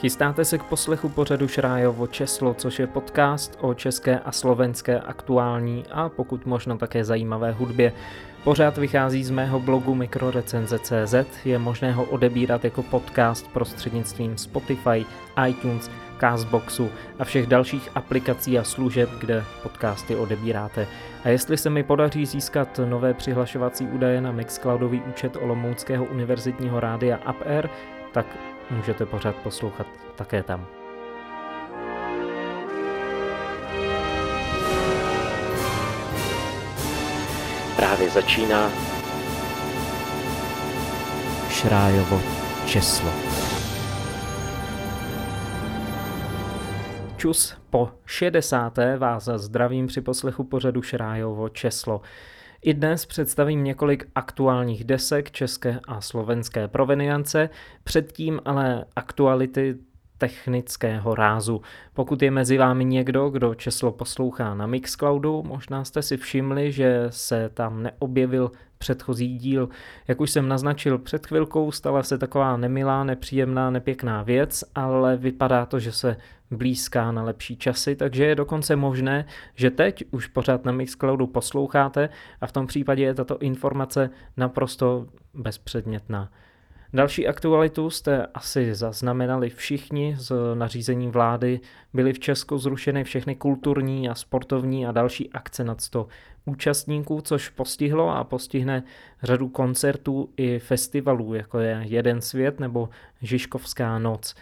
Chystáte se k poslechu pořadu Šrájovo Česlo, což je podcast o české a slovenské aktuální a pokud možno také zajímavé hudbě. Pořád vychází z mého blogu mikrorecenze.cz, je možné ho odebírat jako podcast prostřednictvím Spotify, iTunes, Castboxu a všech dalších aplikací a služeb, kde podcasty odebíráte. A jestli se mi podaří získat nové přihlašovací údaje na Mixcloudový účet Olomouckého univerzitního rádia UpAir, tak můžete pořád poslouchat také tam. Právě začíná Šrájovo česlo. Čus po 60. vás zdravím při poslechu pořadu Šrájovo česlo. I dnes představím několik aktuálních desek české a slovenské proveniance, předtím ale aktuality technického rázu. Pokud je mezi vámi někdo, kdo česlo poslouchá na Mixcloudu, možná jste si všimli, že se tam neobjevil předchozí díl. Jak už jsem naznačil před chvilkou, stala se taková nemilá, nepříjemná, nepěkná věc, ale vypadá to, že se blízká na lepší časy, takže je dokonce možné, že teď už pořád na Mixcloudu posloucháte a v tom případě je tato informace naprosto bezpředmětná. Další aktualitu jste asi zaznamenali všichni z nařízení vlády. Byly v Česku zrušeny všechny kulturní a sportovní a další akce nad 100 účastníků, což postihlo a postihne řadu koncertů i festivalů, jako je Jeden svět nebo Žižkovská noc.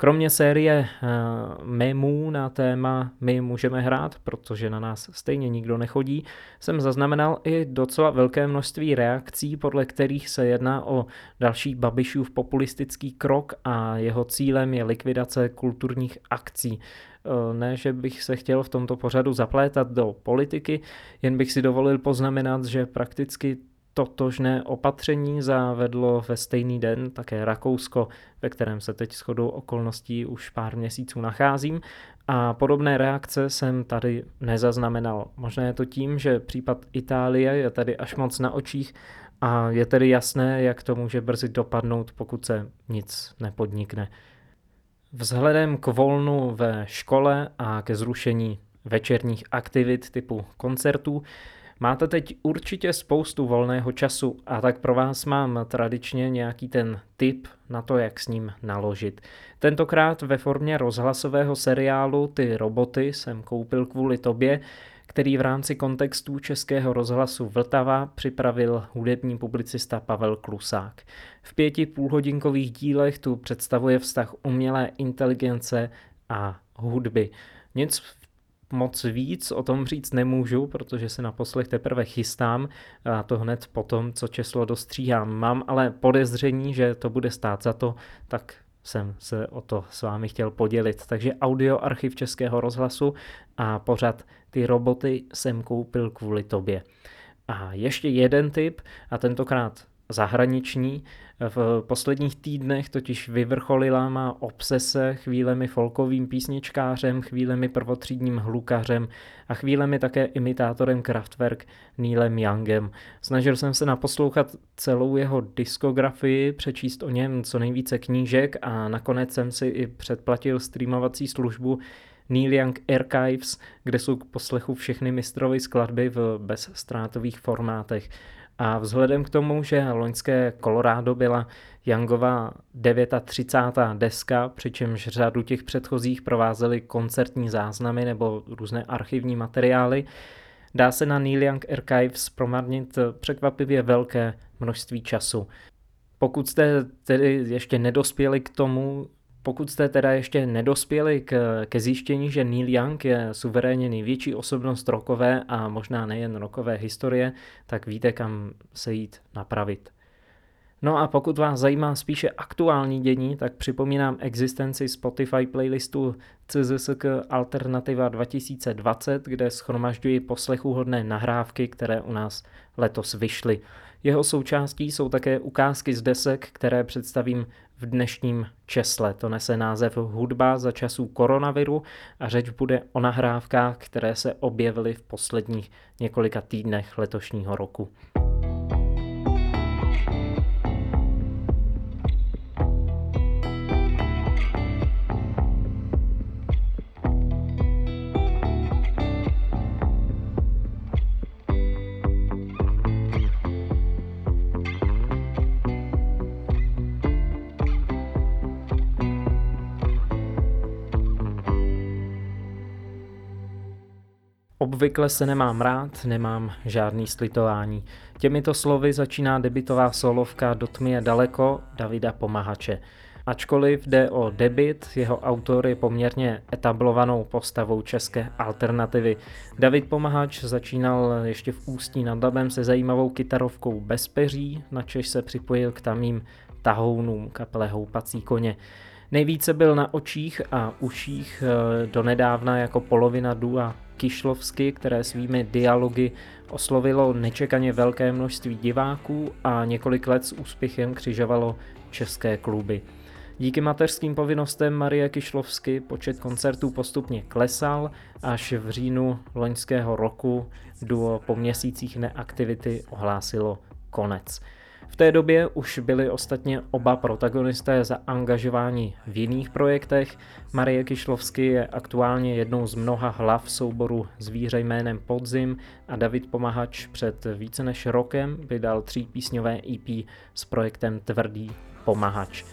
Kromě série uh, memů na téma My můžeme hrát, protože na nás stejně nikdo nechodí, jsem zaznamenal i docela velké množství reakcí, podle kterých se jedná o další Babišův populistický krok a jeho cílem je likvidace kulturních akcí. Eh, ne, že bych se chtěl v tomto pořadu zaplétat do politiky, jen bych si dovolil poznamenat, že prakticky totožné opatření zavedlo ve stejný den také Rakousko, ve kterém se teď shodou okolností už pár měsíců nacházím a podobné reakce jsem tady nezaznamenal. Možná je to tím, že případ Itálie je tady až moc na očích a je tedy jasné, jak to může brzy dopadnout, pokud se nic nepodnikne. Vzhledem k volnu ve škole a ke zrušení večerních aktivit typu koncertů Máte teď určitě spoustu volného času a tak pro vás mám tradičně nějaký ten tip na to, jak s ním naložit. Tentokrát ve formě rozhlasového seriálu Ty roboty jsem koupil kvůli tobě, který v rámci kontextu Českého rozhlasu Vltava připravil hudební publicista Pavel Klusák. V pěti půlhodinkových dílech tu představuje vztah umělé inteligence a hudby. Nic moc víc o tom říct nemůžu, protože se na poslech teprve chystám a to hned po tom, co česlo dostříhám. Mám ale podezření, že to bude stát za to, tak jsem se o to s vámi chtěl podělit. Takže audio archiv Českého rozhlasu a pořad ty roboty jsem koupil kvůli tobě. A ještě jeden tip, a tentokrát zahraniční. V posledních týdnech totiž vyvrcholila má obsese chvílemi folkovým písničkářem, chvílemi prvotřídním hlukařem a chvílemi také imitátorem Kraftwerk Neilem Youngem. Snažil jsem se naposlouchat celou jeho diskografii, přečíst o něm co nejvíce knížek a nakonec jsem si i předplatil streamovací službu Neil Young Archives, kde jsou k poslechu všechny mistrovy skladby v bezztrátových formátech. A vzhledem k tomu, že loňské Colorado byla Youngová 39. deska, přičemž řadu těch předchozích provázely koncertní záznamy nebo různé archivní materiály, dá se na Neil Young Archives promarnit překvapivě velké množství času. Pokud jste tedy ještě nedospěli k tomu, pokud jste teda ještě nedospěli k, ke zjištění, že Neil Young je suverénně největší osobnost rokové a možná nejen rokové historie, tak víte, kam se jít napravit. No a pokud vás zajímá spíše aktuální dění, tak připomínám existenci Spotify playlistu CZSK Alternativa 2020, kde schromažďuji poslechuhodné nahrávky, které u nás letos vyšly. Jeho součástí jsou také ukázky z desek, které představím v dnešním česle. To nese název Hudba za časů koronaviru a řeč bude o nahrávkách, které se objevily v posledních několika týdnech letošního roku. Obvykle se nemám rád, nemám žádný slitování. Těmito slovy začíná debitová solovka Do tmy je daleko Davida Pomahače. Ačkoliv jde o debit, jeho autor je poměrně etablovanou postavou české alternativy. David Pomahač začínal ještě v Ústí nad Labem se zajímavou kytarovkou Bezpeří, načež se připojil k tamým tahounům kapele Houpací koně. Nejvíce byl na očích a uších eh, donedávna jako polovina dua Kišlovsky, které svými dialogy oslovilo nečekaně velké množství diváků a několik let s úspěchem křižovalo české kluby. Díky mateřským povinnostem Marie Kišlovsky počet koncertů postupně klesal, až v říjnu loňského roku duo po měsících neaktivity ohlásilo konec. V té době už byli ostatně oba protagonisté zaangažováni v jiných projektech. Marie Kišlovsky je aktuálně jednou z mnoha hlav souboru Zvíře jménem Podzim a David Pomahač před více než rokem vydal třípísňové EP s projektem Tvrdý Pomahač.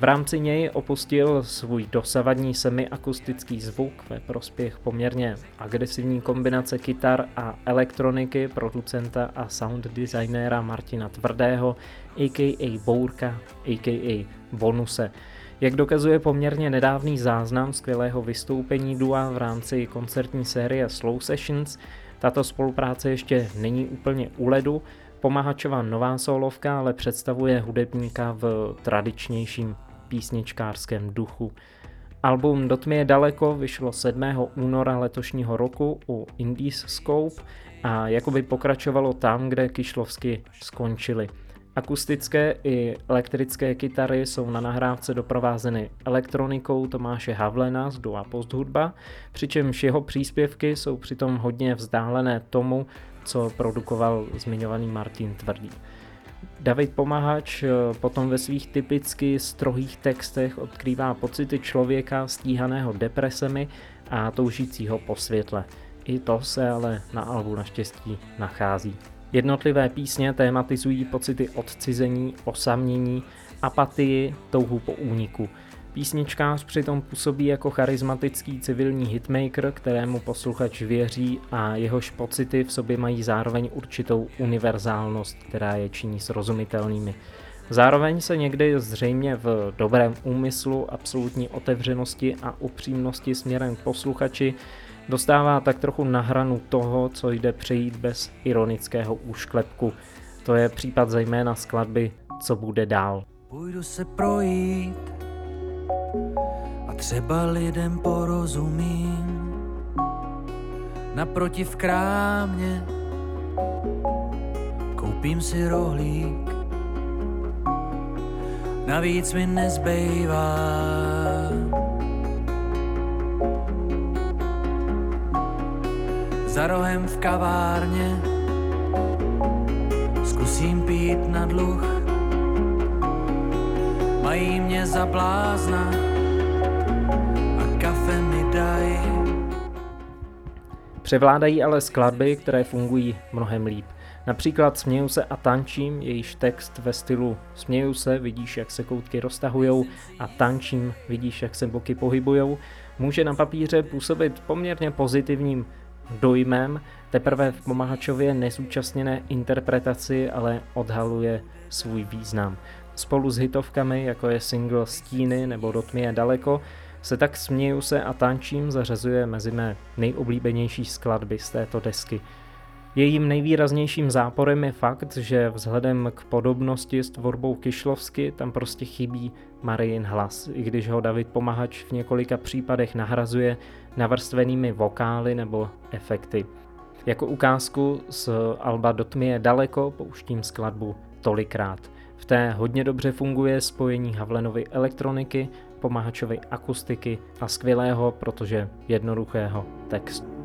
V rámci něj opustil svůj dosavadní semiakustický zvuk ve prospěch poměrně agresivní kombinace kytar a elektroniky producenta a sound designéra Martina Tvrdého, a.k.a. Bourka, a.k.a. Bonuse. Jak dokazuje poměrně nedávný záznam skvělého vystoupení Dua v rámci koncertní série Slow Sessions, tato spolupráce ještě není úplně u ledu, Pomahačová nová solovka ale představuje hudebníka v tradičnějším písničkářském duchu. Album Do tmy je daleko vyšlo 7. února letošního roku u Indies Scope a jakoby pokračovalo tam, kde Kišlovsky skončili. Akustické i elektrické kytary jsou na nahrávce doprovázeny elektronikou Tomáše Havlena z Dua Post Hudba, přičemž jeho příspěvky jsou přitom hodně vzdálené tomu, co produkoval zmiňovaný Martin Tvrdý. David Pomahač eh, potom ve svých typicky strohých textech odkrývá pocity člověka stíhaného depresemi a toužícího po světle. I to se ale na albu naštěstí nachází. Jednotlivé písně tématizují pocity odcizení, osamění, apatii, touhu po úniku – Písničkář přitom působí jako charismatický civilní hitmaker, kterému posluchač věří a jehož pocity v sobě mají zároveň určitou univerzálnost, která je činí srozumitelnými. Zároveň se někdy zřejmě v dobrém úmyslu, absolutní otevřenosti a upřímnosti směrem k posluchači dostává tak trochu na hranu toho, co jde přejít bez ironického úšklepku. To je případ zejména skladby Co bude dál. Půjdu se projít a třeba lidem porozumím. Naproti v krámě koupím si rohlík, navíc mi nezbývá. Za rohem v kavárně zkusím pít na dluh Mají mě za blázna a kafe mi daj. Převládají ale skladby, které fungují mnohem líp. Například Směju se a tančím, jejíž text ve stylu Směju se, vidíš, jak se koutky roztahujou a tančím, vidíš, jak se boky pohybujou, může na papíře působit poměrně pozitivním dojmem, teprve v Pomahačově nezúčastněné interpretaci ale odhaluje svůj význam. Spolu s hitovkami, jako je single Stíny nebo Do tmy je daleko, se tak Směju se a tančím zařazuje mezi mé nejoblíbenější skladby z této desky. Jejím nejvýraznějším záporem je fakt, že vzhledem k podobnosti s tvorbou Kišlovsky tam prostě chybí Marijin hlas, i když ho David Pomahač v několika případech nahrazuje navrstvenými vokály nebo efekty. Jako ukázku z Alba Do tmy je daleko pouštím skladbu tolikrát. V té hodně dobře funguje spojení Havlenovy elektroniky, pomahačovy akustiky a skvělého, protože jednoduchého textu.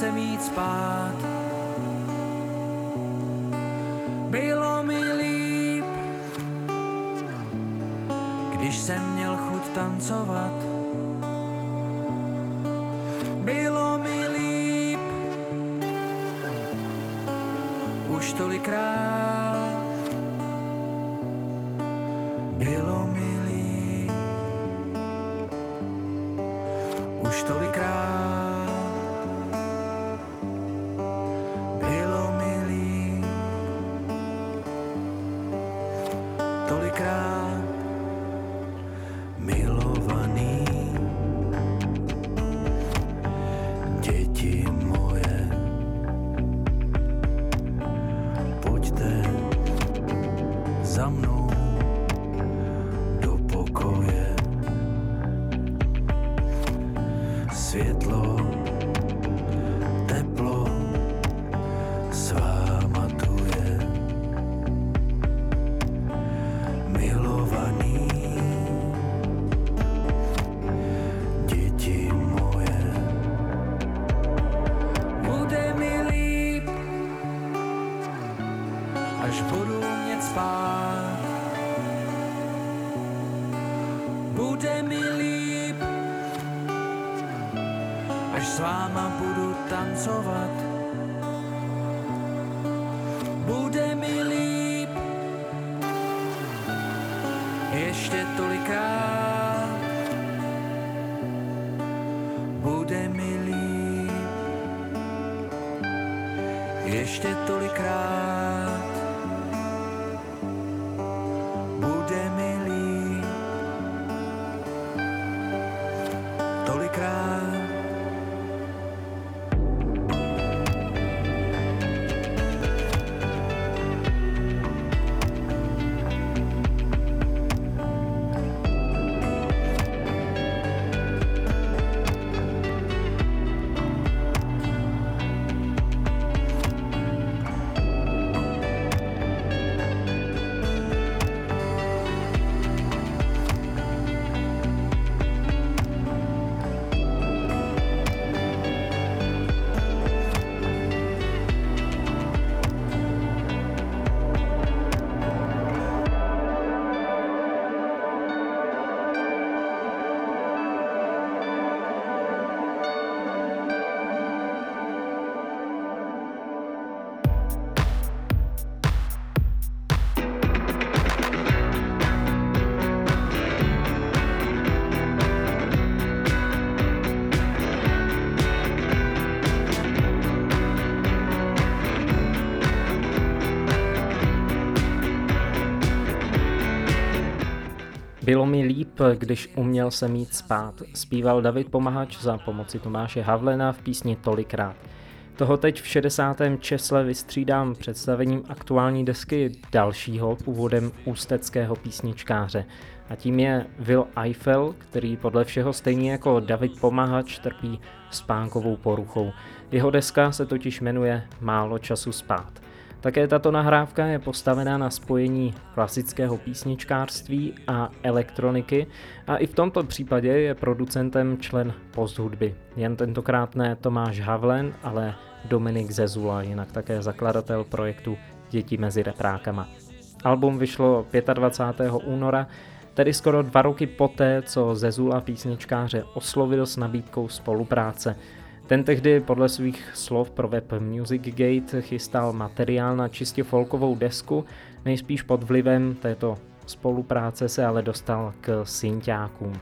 Jsem jít spát. Bylo mi líp, když jsem měl chuť tancovat. Bylo mi líp, už tolikrát. Ještě tolikrát. Bude mi líp, ještě tolikrát. Když uměl se mít spát, zpíval David Pomahač za pomoci Tomáše Havlena v písni Tolikrát. Toho teď v 60. česle vystřídám představením aktuální desky dalšího původem ústeckého písničkáře. A tím je Will Eiffel, který podle všeho stejně jako David Pomahač trpí spánkovou poruchou. Jeho deska se totiž jmenuje Málo času spát. Také tato nahrávka je postavená na spojení klasického písničkářství a elektroniky a i v tomto případě je producentem člen posthudby. Jen tentokrát ne Tomáš Havlen, ale Dominik Zezula, jinak také zakladatel projektu Děti mezi reprákama. Album vyšlo 25. února, tedy skoro dva roky poté, co Zezula písničkáře oslovil s nabídkou spolupráce. Ten tehdy podle svých slov pro web Music Gate chystal materiál na čistě folkovou desku, nejspíš pod vlivem této spolupráce se ale dostal k synťákům.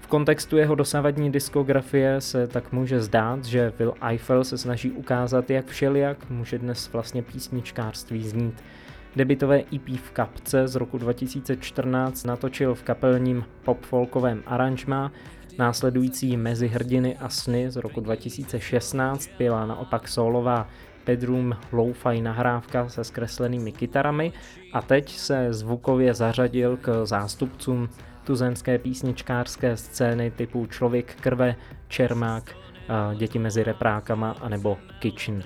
V kontextu jeho dosavadní diskografie se tak může zdát, že Will Eiffel se snaží ukázat, jak všelijak může dnes vlastně písničkářství znít. Debitové EP v kapce z roku 2014 natočil v kapelním pop-folkovém aranžmá, Následující Mezi hrdiny a sny z roku 2016 byla naopak solová bedroom lo-fi nahrávka se zkreslenými kytarami a teď se zvukově zařadil k zástupcům tuzemské písničkářské scény typu Člověk krve, Čermák, Děti mezi reprákama anebo Kitchen.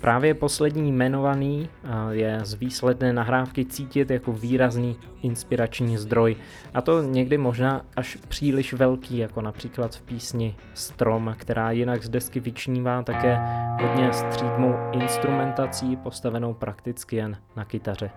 Právě poslední jmenovaný je z výsledné nahrávky cítit jako výrazný inspirační zdroj. A to někdy možná až příliš velký, jako například v písni Strom, která jinak z desky vyčnívá také hodně střídmou instrumentací postavenou prakticky jen na kytaře.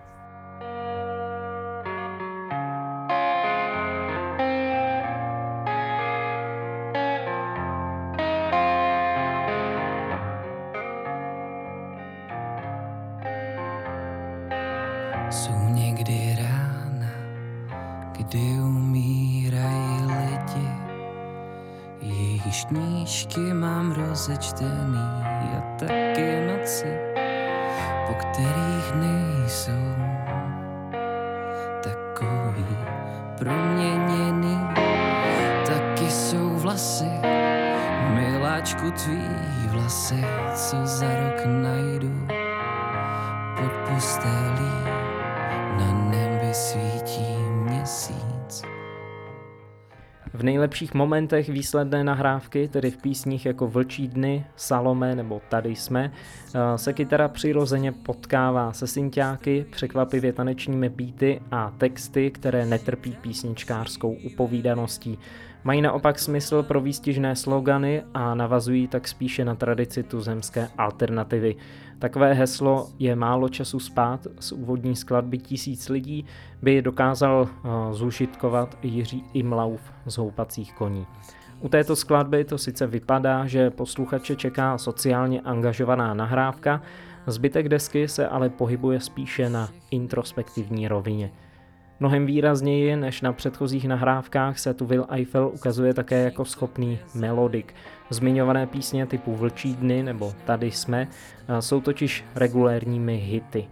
Měsíc. V nejlepších momentech výsledné nahrávky, tedy v písních jako Vlčí dny, Salome nebo Tady jsme, eh, se kytara přirozeně potkává se synťáky, překvapivě tanečními beaty a texty, které netrpí písničkářskou upovídaností. Mají naopak smysl pro výstižné slogany a navazují tak spíše na tradici tuzemské alternativy. Takové heslo je málo času spát z úvodní skladby Tisíc lidí by dokázal uh, zúžitkovat Jiří Imlauf z Houpacích koní. U této skladby to sice vypadá, že posluchače čeká sociálně angažovaná nahrávka, zbytek desky se ale pohybuje spíše na introspektivní rovině. Mnohem výrazněji než na předchozích nahrávkách se tu Will Eiffel ukazuje také jako schopný melodik. Zmiňované písně typu Vlčí dny nebo Tady jsme jsou totiž regulérními hity.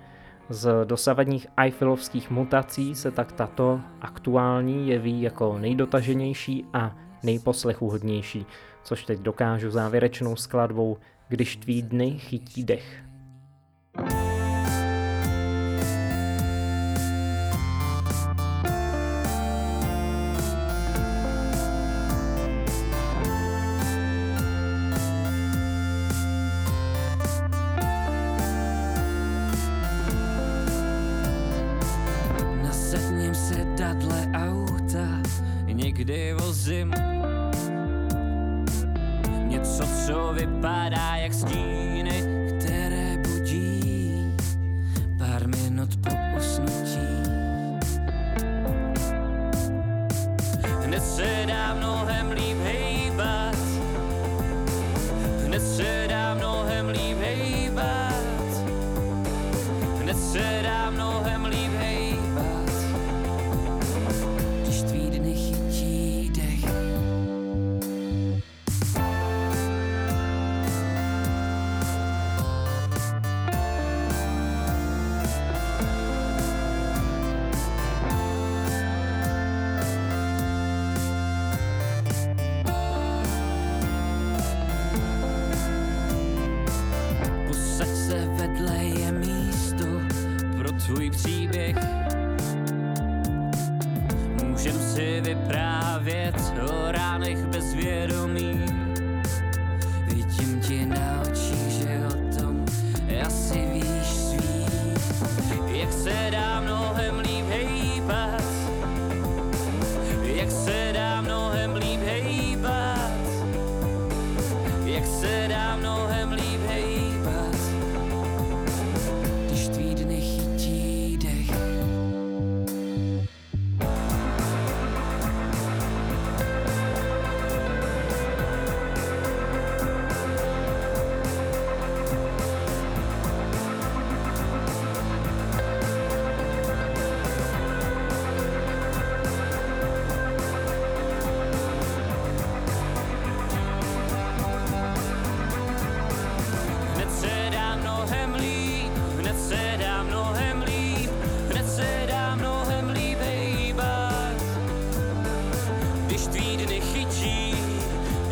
Z dosavadních Eiffelovských mutací se tak tato aktuální jeví jako nejdotaženější a nejposlechuhodnější, což teď dokážu závěrečnou skladbou Když tvý dny chytí dech. týdny kdy vozím. Něco, co vypadá jak stín se vedle je místo pro tvůj příběh. Můžem si vyprávět o ránech bezvědomí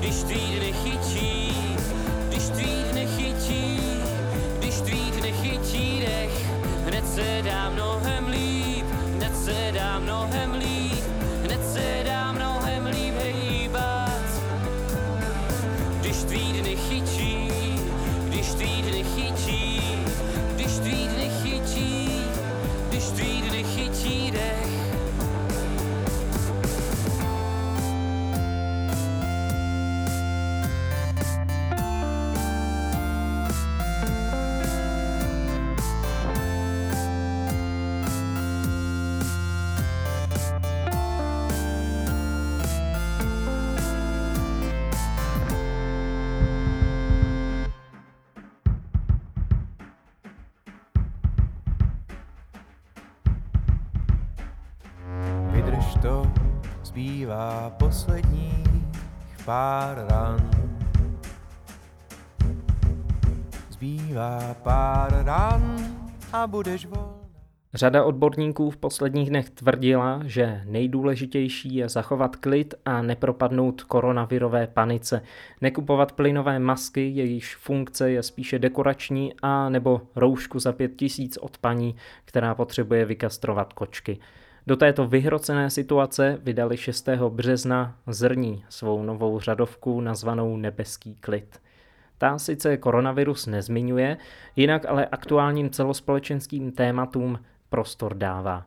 když tweet nechytí, když tweet nechytí, když tweet nechytí dech, hned se dá mnohem líp, hned se dá mnohem líp. Pár ran. Zbývá pár ran a budeš volná. Řada odborníků v posledních dnech tvrdila, že nejdůležitější je zachovat klid a nepropadnout koronavirové panice. Nekupovat plynové masky, jejichž funkce je spíše dekorační, a nebo roušku za pět tisíc od paní, která potřebuje vykastrovat kočky. Do této vyhrocené situace vydali 6. března Zrní svou novou řadovku nazvanou Nebeský klid. Ta sice koronavirus nezmiňuje, jinak ale aktuálním celospolečenským tématům prostor dává.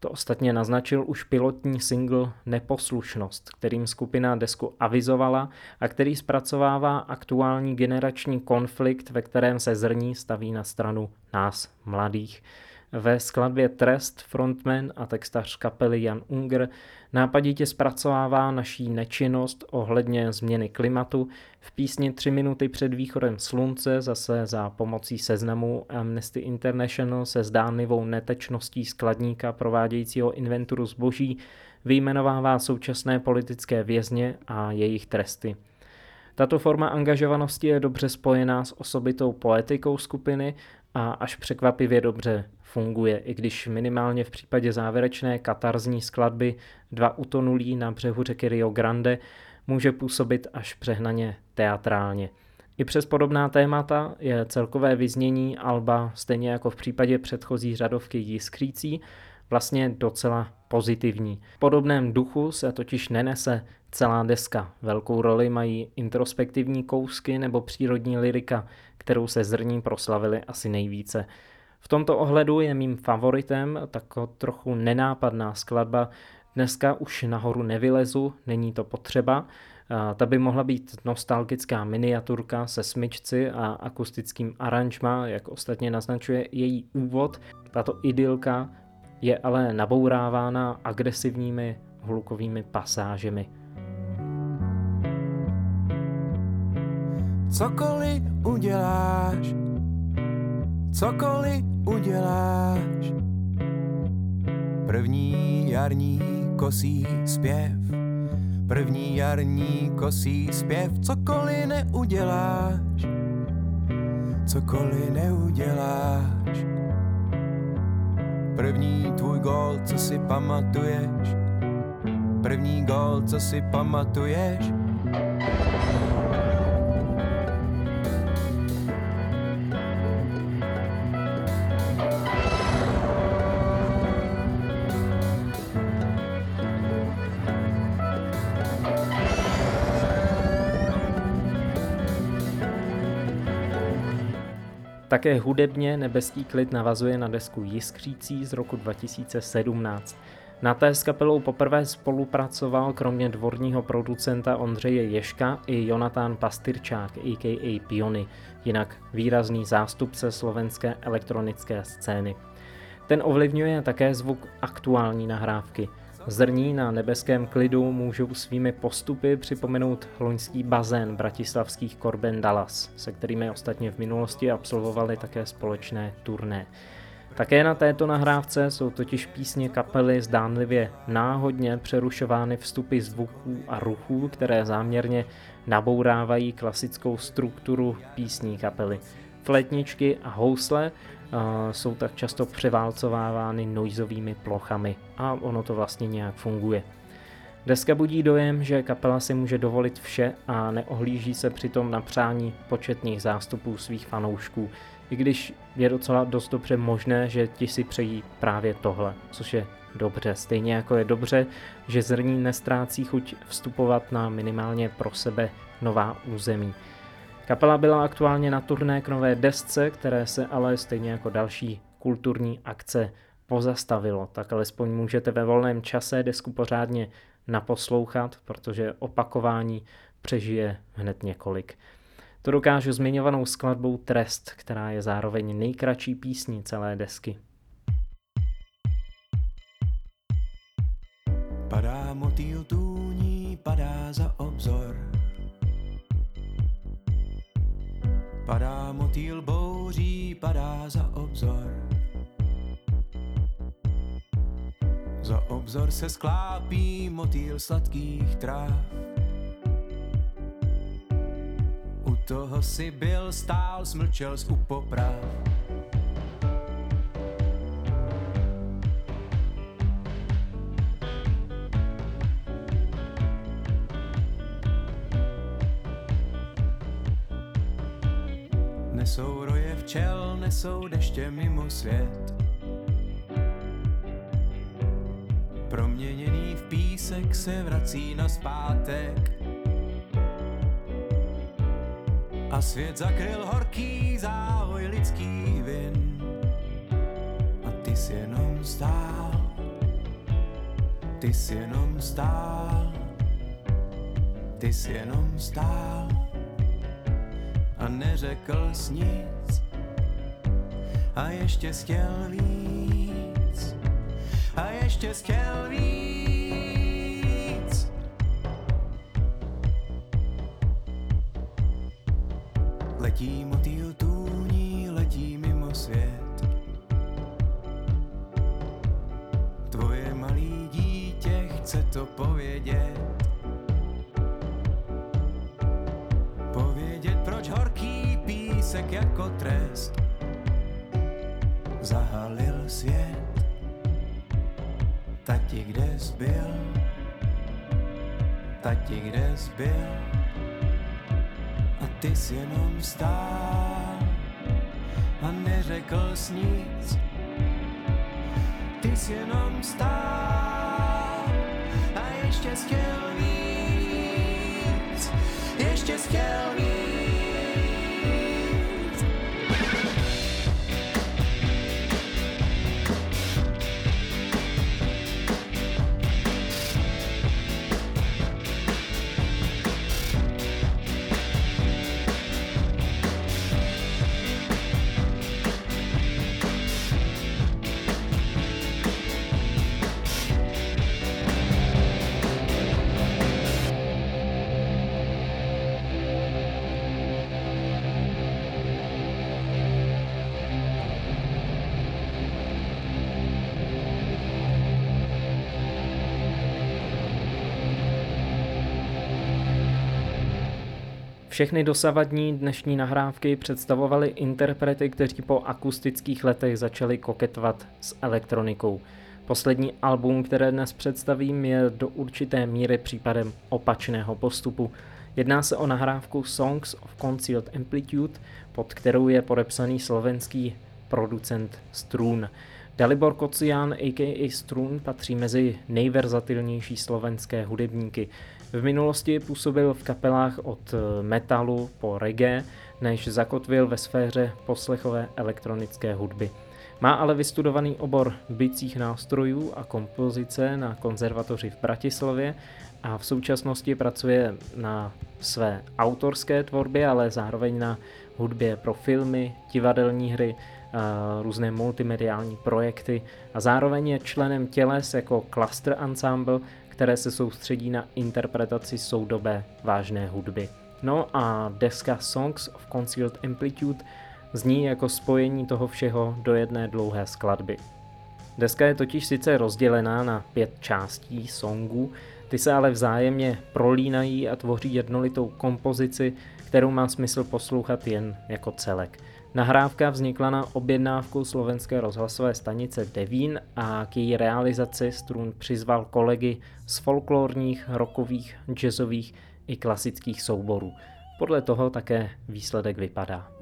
To ostatně naznačil už pilotní single Neposlušnost, kterým skupina desku avizovala a který zpracovává aktuální generační konflikt, ve kterém se zrní staví na stranu nás, mladých. Ve skladbě Trest frontman a textař kapely Jan Unger nápaditě zpracovává naší nečinnost ohledně změny klimatu. V písni 3 minuty před východem slunce zase za pomocí seznamu Amnesty International se zdánlivou netečností skladníka provádějícího inventuru zboží vyjmenovává současné politické vězně a jejich tresty. Tato forma angažovanosti je dobře spojená s osobitou poetikou skupiny a až překvapivě dobře funguje, i když minimálně v případě závěrečné katarzní skladby Dva utonulí na břehu řeky Rio Grande může působit až přehnaně teatrálně. I přes podobná témata je celkové vyznění Alba, stejně jako v případě předchozí řadovky Jiskřící, vlastně docela pozitivní. V podobném duchu se totiž nenese celá deska. Velkou roli mají introspektivní kousky nebo přírodní lirika, kterou se zrní proslavili asi nejvíce. V tomto ohledu je mým favoritem tako trochu nenápadná skladba Dneska už nahoru nevylezu, není to potřeba. Ta by mohla být nostalgická miniaturka se smyčci a akustickým aranžma, jak ostatně naznačuje její úvod. Tato idylka je ale nabourávána agresivními hlukovými pasážemi. Cokoliv uděláš, cokoliv uděláš. První jarní kosí zpěv, první jarní kosí zpěv, cokoliv neuděláš, cokoliv neuděláš. První tvůj gol, co si pamatuješ, první gol, co si pamatuješ, Také hudebně Nebeský klid navazuje na desku Jiskřící z roku 2017. Na té s kapelou poprvé spolupracoval kromě dvorního producenta Ondřeje Ješka i Jonatán Pastyrčák, a.k.a. Piony, jinak výrazný zástupce slovenské elektronické scény. Ten ovlivňuje také zvuk aktuální nahrávky – Zrní na nebeském klidu můžou svými postupy připomenout loňský bazén bratislavských Corben Dallas, se kterými ostatně v minulosti absolvovali také společné turné. Také na této nahrávce jsou totiž písně kapely zdánlivě náhodně přerušovány vstupy zvuků a ruchů, které záměrně nabourávají klasickou strukturu písní kapely. Flétničky a housle jsou tak často převálcovávány noizovými plochami a ono to vlastně nějak funguje. Deska budí dojem, že kapela si může dovolit vše a neohlíží se přitom na přání početných zástupů svých fanoušků, i když je docela dost dobře možné, že ti si přejí právě tohle, což je dobře. Stejně jako je dobře, že zrní nestrácí chuť vstupovat na minimálně pro sebe nová území. Kapela byla aktuálně na turné k nové desce, které se ale stejně jako další kulturní akce pozastavilo, tak alespoň můžete ve volném čase desku pořádně naposlouchat, protože opakování přežije hned několik. To dokážu zmiňovanou skladbou Trest, která je zároveň nejkratší písní celé desky. Padá motýl tůní, padá za obzor. Padá motýl bouří, padá za obzor. Za obzor se sklápí motýl sladkých tráv. U toho si byl stál, smlčel z upoprav. Nesou deště mimo svět. Proměněný v písek se vrací na zpátek. A svět zakryl horký závoj lidský vin. A ty jsi jenom stál, ty jsi jenom stál, ty jsi jenom stál a neřekl s nic a ještě chtěl víc a ještě chtěl víc. Letí motýl tůní, letí mimo svět. Tvoje malý dítě chce to povědět. Povědět, proč horký písek jako trest zahalil svět. Tati, kde zbyl? Tati, kde zbyl? A ty jsi jenom stál a neřekl jsi nic. Ty jsi jenom stál a ještě jsi chtěl víc. Ještě jsi chtěl Všechny dosavadní dnešní nahrávky představovaly interprety, kteří po akustických letech začali koketovat s elektronikou. Poslední album, které dnes představím, je do určité míry případem opačného postupu. Jedná se o nahrávku Songs of Concealed Amplitude, pod kterou je podepsaný slovenský producent Strun. Dalibor Kocián a.k.a. Strun patří mezi nejverzatilnější slovenské hudebníky. V minulosti působil v kapelách od metalu po reggae, než zakotvil ve sféře poslechové elektronické hudby. Má ale vystudovaný obor bicích nástrojů a kompozice na konzervatoři v Bratislavě a v současnosti pracuje na své autorské tvorbě, ale zároveň na hudbě pro filmy, divadelní hry, různé multimediální projekty a zároveň je členem těles jako cluster ensemble, které se soustředí na interpretaci soudobé vážné hudby. No a deska Songs of Concealed Amplitude zní jako spojení toho všeho do jedné dlouhé skladby. Deska je totiž sice rozdělená na pět částí songů, ty se ale vzájemně prolínají a tvoří jednolitou kompozici, kterou má smysl poslouchat jen jako celek. Nahrávka vznikla na objednávku slovenské rozhlasové stanice Devín a k její realizaci Strun přizval kolegy z folklorních, rokových, jazzových i klasických souborů. Podle toho také výsledek vypadá.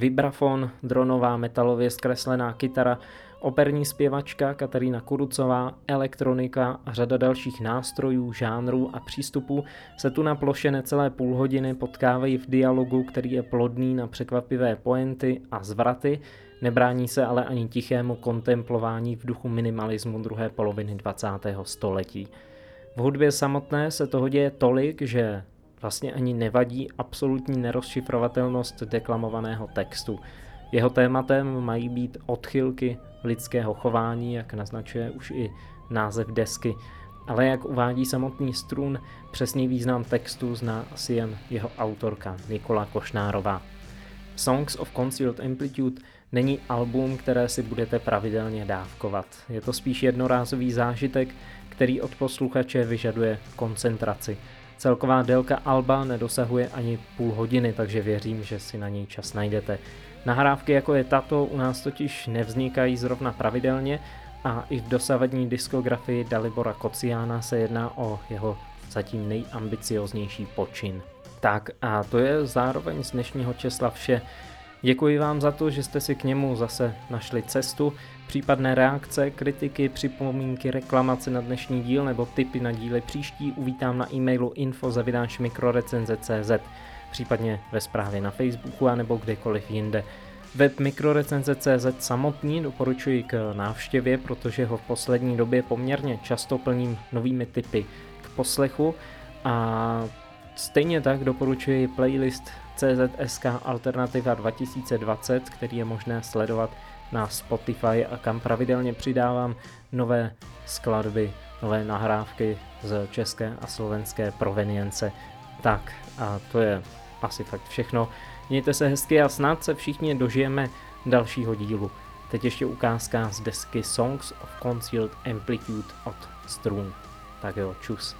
Vibrafon, dronová metalově zkreslená kytara, operní zpěvačka Katarína Kurucová, elektronika a řada dalších nástrojů, žánrů a přístupů se tu na ploše necelé půl hodiny potkávají v dialogu, který je plodný na překvapivé poenty a zvraty, nebrání se ale ani tichému kontemplování v duchu minimalismu druhé poloviny 20. století. V hudbě samotné se toho děje tolik, že vlastně ani nevadí absolutní nerozšifrovatelnost deklamovaného textu. Jeho tématem mají být odchylky lidského chování, jak naznačuje už i název desky, ale jak uvádí samotný strun, přesný význam textu zná asi jen jeho autorka Nikola Košnárová. Songs of Concealed Amplitude není album, které si budete pravidelně dávkovat. Je to spíš jednorázový zážitek, který od posluchače vyžaduje koncentraci. Celková délka alba nedosahuje ani půl hodiny, takže věřím, že si na něj čas najdete. Nahrávky jako je tato u nás totiž nevznikají zrovna pravidelně a i v dosavadní diskografii Dalibora Kociána se jedná o jeho zatím nejambicioznější počin. Tak a to je zároveň z dnešního čísla vše. Děkuji vám za to, že jste si k němu zase našli cestu. Případné reakce, kritiky, připomínky, reklamace na dnešní díl nebo tipy na díly příští uvítám na e-mailu info.mikrorecenze.cz případně ve zprávě na Facebooku a nebo kdekoliv jinde. Web mikrorecenze.cz samotný doporučuji k návštěvě, protože ho v poslední době poměrně často plním novými typy k poslechu a stejně tak doporučuji playlist CZSK Alternativa 2020, který je možné sledovat na Spotify a kam pravidelně přidávám nové skladby, nové nahrávky z české a slovenské provenience. Tak a to je asi fakt všechno. Mějte se hezky a snad se všichni dožijeme dalšího dílu. Teď ještě ukázka z desky Songs of Concealed Amplitude od Strun. Tak jo, čus.